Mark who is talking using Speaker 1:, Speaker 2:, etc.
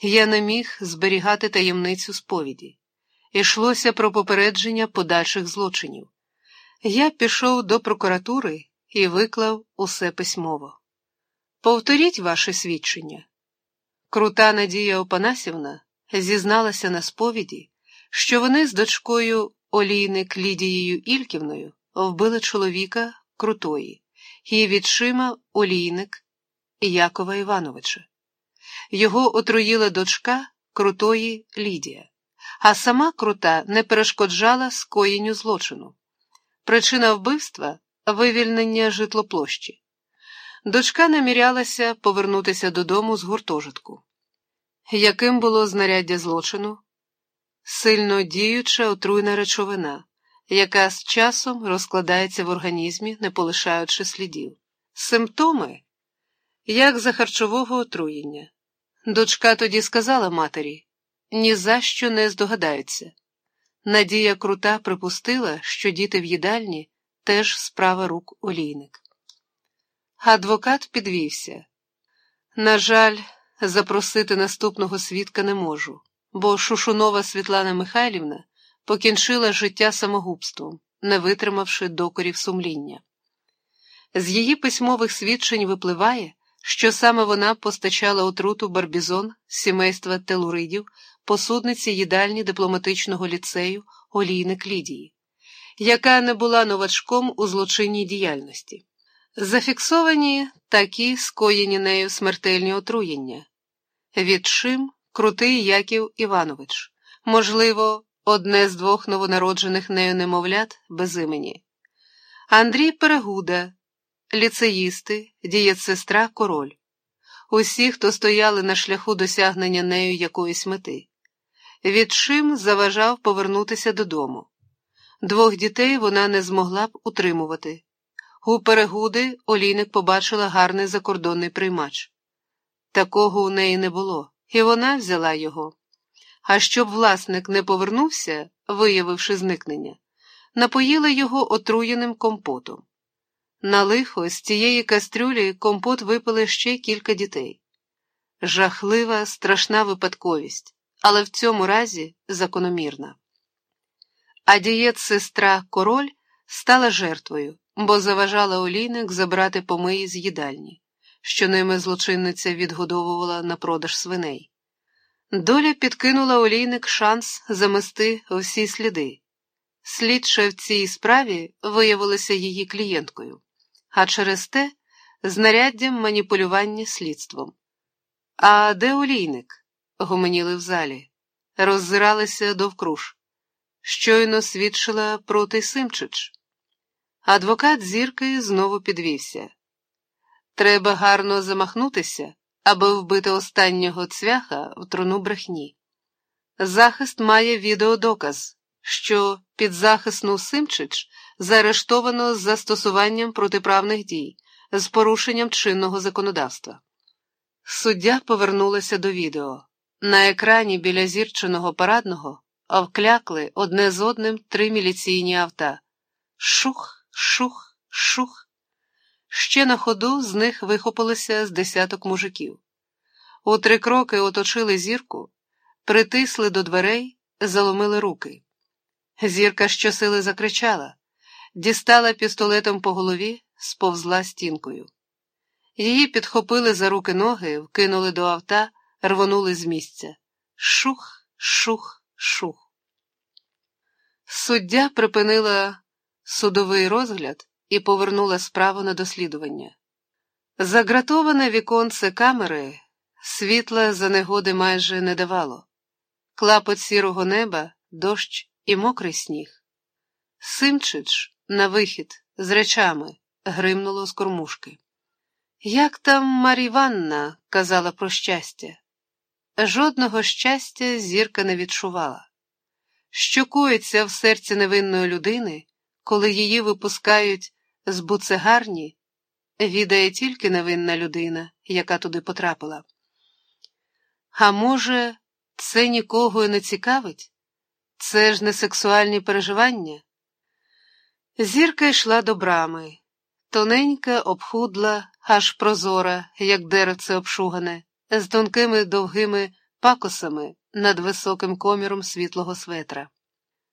Speaker 1: Я не міг зберігати таємницю сповіді. Ішлося про попередження подальших злочинів. Я пішов до прокуратури і виклав усе письмово. Повторіть ваше свідчення. Крута Надія Опанасівна зізналася на сповіді, що вони з дочкою Олійник Лідією Ільківною вбили чоловіка Крутої і відшима Олійник Якова Івановича. Його отруїла дочка Крутої Лідія, а сама Крута не перешкоджала скоєнню злочину. Причина вбивства вивільнення житлоплощі. Дочка намірялася повернутися додому з гуртожитку. Яким було знаряддя злочину? Сильно діюча отруйна речовина, яка з часом розкладається в організмі, не полишаючи слідів. Симптоми, як за харчового отруєння. Дочка тоді сказала матері ні за що не здогадаються. Надія крута припустила, що діти в їдальні теж справа рук олійник. Адвокат підвівся. На жаль, запросити наступного свідка не можу, бо Шушунова Світлана Михайлівна покінчила життя самогубством, не витримавши докорів сумління. З її письмових свідчень випливає, що саме вона постачала отруту барбізон сімейства телуридів посудниці їдальні дипломатичного ліцею Олійник Лідії, яка не була новачком у злочинній діяльності. Зафіксовані такі скоєні нею смертельні отруєння. Відчим крутий Яків Іванович, можливо, одне з двох новонароджених нею немовлят без імені. Андрій Перегуда, ліцеїсти, дієцестра Король. Усі, хто стояли на шляху досягнення нею якоїсь мети. Відчим заважав повернутися додому. Двох дітей вона не змогла б утримувати. У перегуди Олійник побачила гарний закордонний приймач. Такого у неї не було, і вона взяла його. А щоб власник не повернувся, виявивши зникнення, напоїла його отруєним компотом. На лихо з цієї кастрюлі компот випили ще кілька дітей. Жахлива, страшна випадковість, але в цьому разі закономірна. А дієт сестра король стала жертвою бо заважала олійник забрати помиї з їдальні, що ними злочинниця відгодовувала на продаж свиней. Доля підкинула олійник шанс замести всі сліди. Слідша в цій справі виявилася її клієнткою, а через те знаряддям маніпулювання слідством. А де олійник? гомоніли в залі, роззиралися довкруж. Щойно свідчила проти Симчич. Адвокат зірки знову підвівся. Треба гарно замахнутися, аби вбити останнього цвяха в труну брехні. Захист має відеодоказ, що підзахисну Симчич заарештовано з застосуванням протиправних дій, з порушенням чинного законодавства. Суддя повернулася до відео. На екрані біля зірченого парадного вклякли одне з одним три міліційні авто. Шух! Шух, шух. Ще на ходу з них вихопилося з десяток мужиків. У три кроки оточили зірку, притисли до дверей, заломили руки. Зірка щосили закричала, дістала пістолетом по голові, сповзла стінкою. Її підхопили за руки ноги, вкинули до авта, рвонули з місця. Шух, шух, шух. Суддя припинила судовий розгляд і повернула справу на дослідування. Загратоване віконце камери світла за негоди майже не давало, клапот сірого неба, дощ і мокрий сніг. Симчич на вихід з речами гримнуло з кормушки. Як там Марі Іванна казала про щастя? Жодного щастя зірка не відчувала. Що коїться в серці невинної людини, коли її випускають з буцегарні, відає тільки невинна людина, яка туди потрапила. А може, це нікого і не цікавить? Це ж не сексуальні переживання? Зірка йшла до брами, тоненька, обхудла, аж прозора, як деревце обшугане, з тонкими довгими пакосами над високим коміром світлого светра.